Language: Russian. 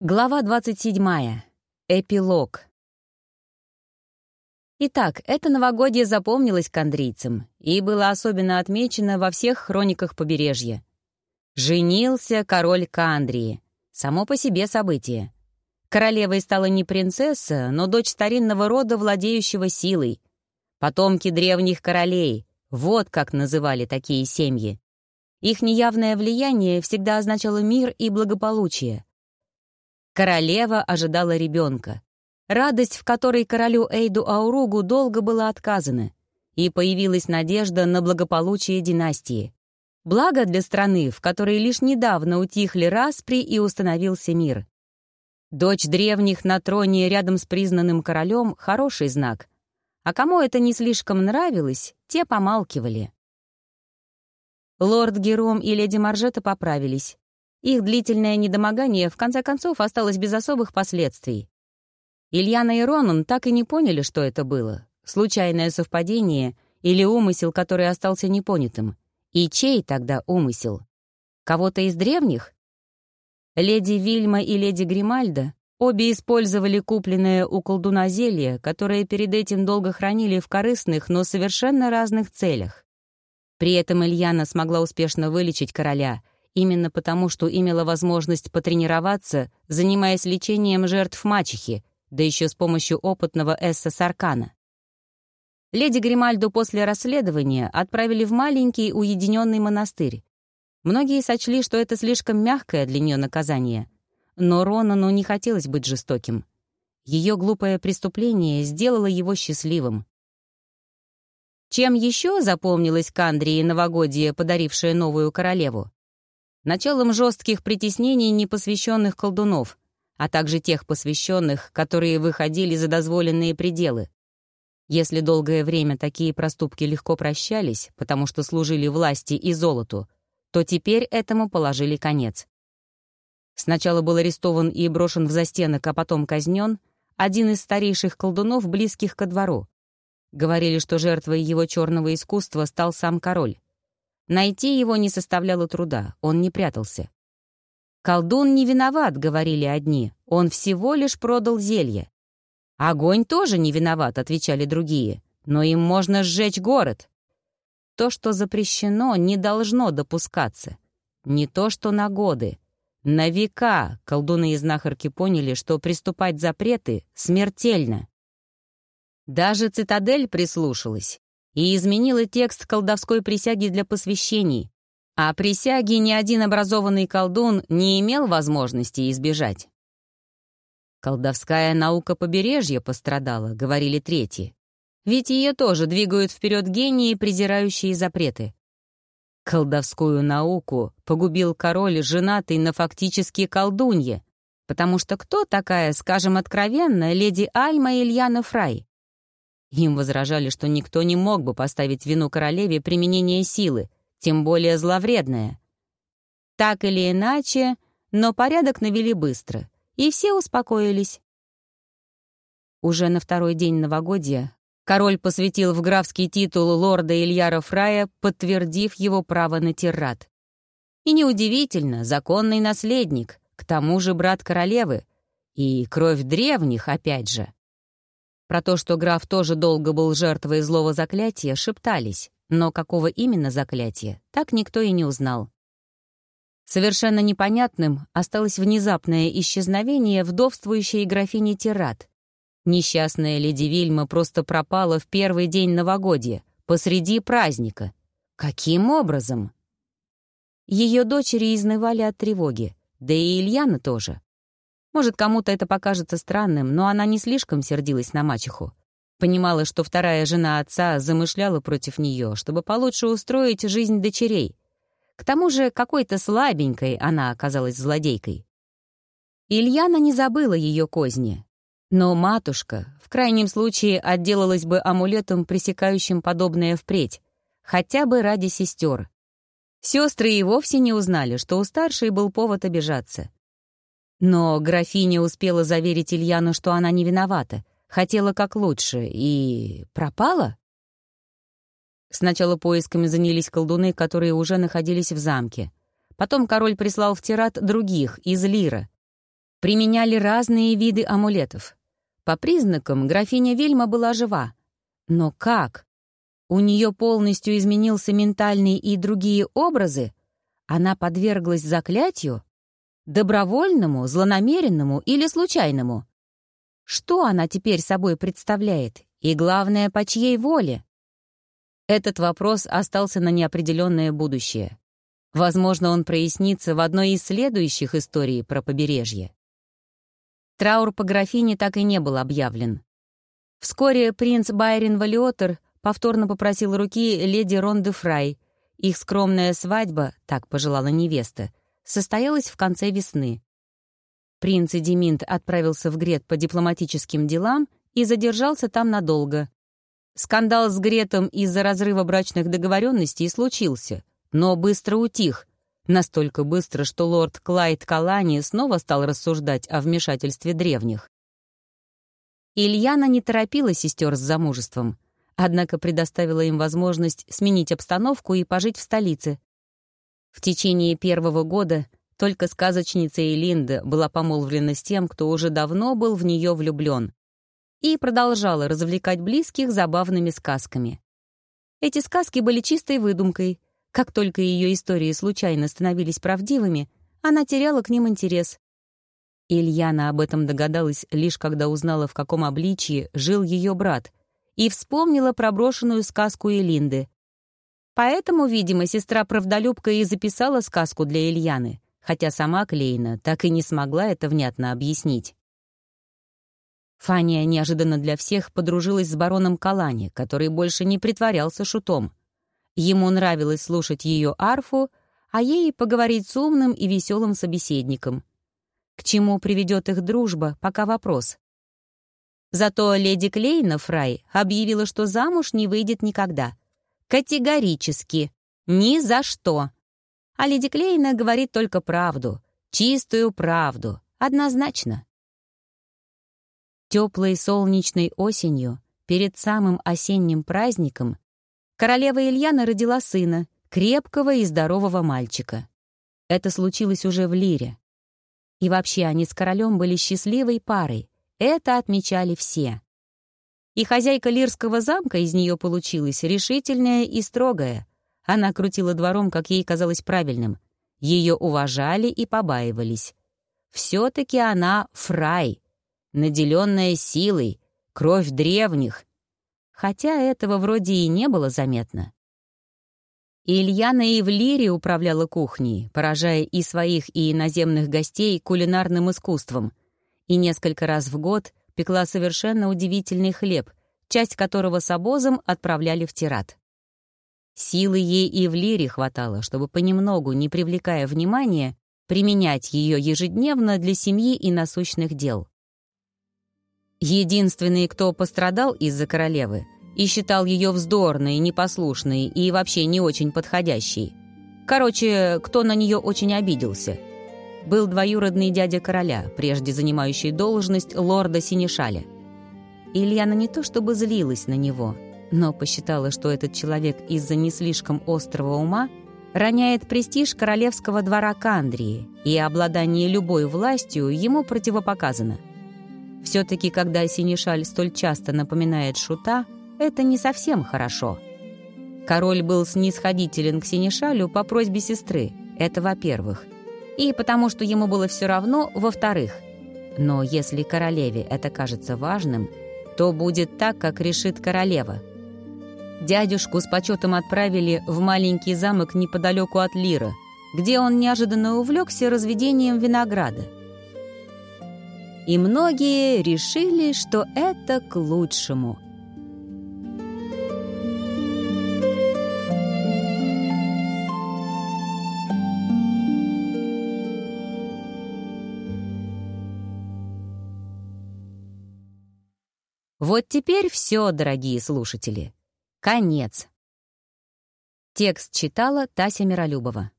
Глава 27. Эпилог. Итак, это новогодье запомнилось кандрийцам и было особенно отмечено во всех хрониках побережья. Женился король Кандрии. Само по себе событие. Королевой стала не принцесса, но дочь старинного рода, владеющего силой. Потомки древних королей. Вот как называли такие семьи. Их неявное влияние всегда означало мир и благополучие. Королева ожидала ребенка. Радость, в которой королю Эйду Ауругу долго была отказана, и появилась надежда на благополучие династии. Благо для страны, в которой лишь недавно утихли распри и установился мир. Дочь древних на троне рядом с признанным королем — хороший знак. А кому это не слишком нравилось, те помалкивали. Лорд Гером и леди Маржета поправились. Их длительное недомогание в конце концов осталось без особых последствий. Ильяна и Ронан так и не поняли, что это было. Случайное совпадение или умысел, который остался непонятым. И чей тогда умысел? Кого-то из древних? Леди Вильма и леди Гримальда обе использовали купленное у колдуна зелье, которое перед этим долго хранили в корыстных, но совершенно разных целях. При этом Ильяна смогла успешно вылечить короля — именно потому, что имела возможность потренироваться, занимаясь лечением жертв мачехи, да еще с помощью опытного Эсса Саркана. Леди Гримальду после расследования отправили в маленький уединенный монастырь. Многие сочли, что это слишком мягкое для нее наказание. Но Ронану не хотелось быть жестоким. Ее глупое преступление сделало его счастливым. Чем еще запомнилась Кандрии новогодие, подарившее новую королеву? Началом жестких притеснений непосвященных колдунов, а также тех посвященных, которые выходили за дозволенные пределы. Если долгое время такие проступки легко прощались, потому что служили власти и золоту, то теперь этому положили конец. Сначала был арестован и брошен в застенок, а потом казнен один из старейших колдунов, близких ко двору. Говорили, что жертвой его черного искусства стал сам король. Найти его не составляло труда, он не прятался. «Колдун не виноват», — говорили одни, — «он всего лишь продал зелье». «Огонь тоже не виноват», — отвечали другие, — «но им можно сжечь город». То, что запрещено, не должно допускаться. Не то, что на годы. На века колдуны и знахарки поняли, что приступать запреты смертельно. Даже цитадель прислушалась и изменила текст колдовской присяги для посвящений, а присяги ни один образованный колдун не имел возможности избежать. «Колдовская наука побережья пострадала», — говорили третьи. «Ведь ее тоже двигают вперед гении, презирающие запреты». Колдовскую науку погубил король, женатый на фактически колдунье, потому что кто такая, скажем откровенно, леди Альма Ильяна Фрай? Им возражали, что никто не мог бы поставить вину королеве применение силы, тем более зловредное. Так или иначе, но порядок навели быстро, и все успокоились. Уже на второй день новогодия король посвятил в графский титул лорда Ильяра Фрая, подтвердив его право на тират. И неудивительно, законный наследник, к тому же брат королевы, и кровь древних, опять же. Про то, что граф тоже долго был жертвой злого заклятия, шептались, но какого именно заклятия, так никто и не узнал. Совершенно непонятным осталось внезапное исчезновение вдовствующей графини Тират. Несчастная леди Вильма просто пропала в первый день новогодия, посреди праздника. Каким образом? Ее дочери изнывали от тревоги, да и Ильяна тоже. Может, кому-то это покажется странным, но она не слишком сердилась на мачеху. Понимала, что вторая жена отца замышляла против нее, чтобы получше устроить жизнь дочерей. К тому же какой-то слабенькой она оказалась злодейкой. Ильяна не забыла ее козни. Но матушка, в крайнем случае, отделалась бы амулетом, пресекающим подобное впредь, хотя бы ради сестер. Сестры и вовсе не узнали, что у старшей был повод обижаться. Но графиня успела заверить Ильяну, что она не виновата, хотела как лучше и... пропала? Сначала поисками занялись колдуны, которые уже находились в замке. Потом король прислал в Тират других, из Лира. Применяли разные виды амулетов. По признакам графиня Вильма была жива. Но как? У нее полностью изменился ментальный и другие образы? Она подверглась заклятию? Добровольному, злонамеренному или случайному? Что она теперь собой представляет? И главное, по чьей воле? Этот вопрос остался на неопределенное будущее. Возможно, он прояснится в одной из следующих историй про побережье. Траур по графине так и не был объявлен. Вскоре принц Байрин Валиотер повторно попросил руки леди Ронды Фрай. Их скромная свадьба, так пожелала невеста, состоялась в конце весны. Принц Эдиминт отправился в Грет по дипломатическим делам и задержался там надолго. Скандал с Гретом из-за разрыва брачных договоренностей случился, но быстро утих, настолько быстро, что лорд Клайд Калани снова стал рассуждать о вмешательстве древних. Ильяна не торопила сестер с замужеством, однако предоставила им возможность сменить обстановку и пожить в столице. В течение первого года только сказочница Элинда была помолвлена с тем, кто уже давно был в нее влюблен и продолжала развлекать близких забавными сказками. Эти сказки были чистой выдумкой. Как только ее истории случайно становились правдивыми, она теряла к ним интерес. Ильяна об этом догадалась лишь когда узнала, в каком обличье жил ее брат, и вспомнила проброшенную сказку Элинды. Поэтому, видимо, сестра-правдолюбка и записала сказку для Ильяны, хотя сама Клейна так и не смогла это внятно объяснить. Фания неожиданно для всех подружилась с бароном Калани, который больше не притворялся шутом. Ему нравилось слушать ее арфу, а ей поговорить с умным и веселым собеседником. К чему приведет их дружба, пока вопрос. Зато леди Клейна Фрай объявила, что замуж не выйдет никогда. Категорически. Ни за что. А леди Клейна говорит только правду. Чистую правду. Однозначно. Теплой солнечной осенью, перед самым осенним праздником, королева Ильяна родила сына, крепкого и здорового мальчика. Это случилось уже в Лире. И вообще они с королем были счастливой парой. Это отмечали все. И хозяйка Лирского замка из нее получилась решительная и строгая. Она крутила двором, как ей казалось правильным. Ее уважали и побаивались. Все-таки она фрай, наделенная силой, кровь древних. Хотя этого вроде и не было заметно. Ильяна и в Лире управляла кухней, поражая и своих, и иноземных гостей кулинарным искусством, и несколько раз в год пекла совершенно удивительный хлеб, часть которого с обозом отправляли в Тират. Силы ей и в Лире хватало, чтобы понемногу, не привлекая внимания, применять ее ежедневно для семьи и насущных дел. Единственный, кто пострадал из-за королевы и считал ее вздорной, непослушной и вообще не очень подходящей. Короче, кто на нее очень обиделся. Был двоюродный дядя короля, прежде занимающий должность лорда Синишаля. Ильяна не то чтобы злилась на него, но посчитала, что этот человек из-за не слишком острого ума роняет престиж королевского двора Кандрии, и обладание любой властью ему противопоказано — все-таки, когда Синишаль столь часто напоминает шута, это не совсем хорошо. Король был снисходителен к Синишалю по просьбе сестры, это во-первых. И потому что ему было все равно, во-вторых. Но если королеве это кажется важным, то будет так, как решит королева. Дядюшку с почетом отправили в маленький замок неподалеку от Лира, где он неожиданно увлекся разведением винограда и многие решили, что это к лучшему. Вот теперь все, дорогие слушатели. Конец. Текст читала Тася Миролюбова.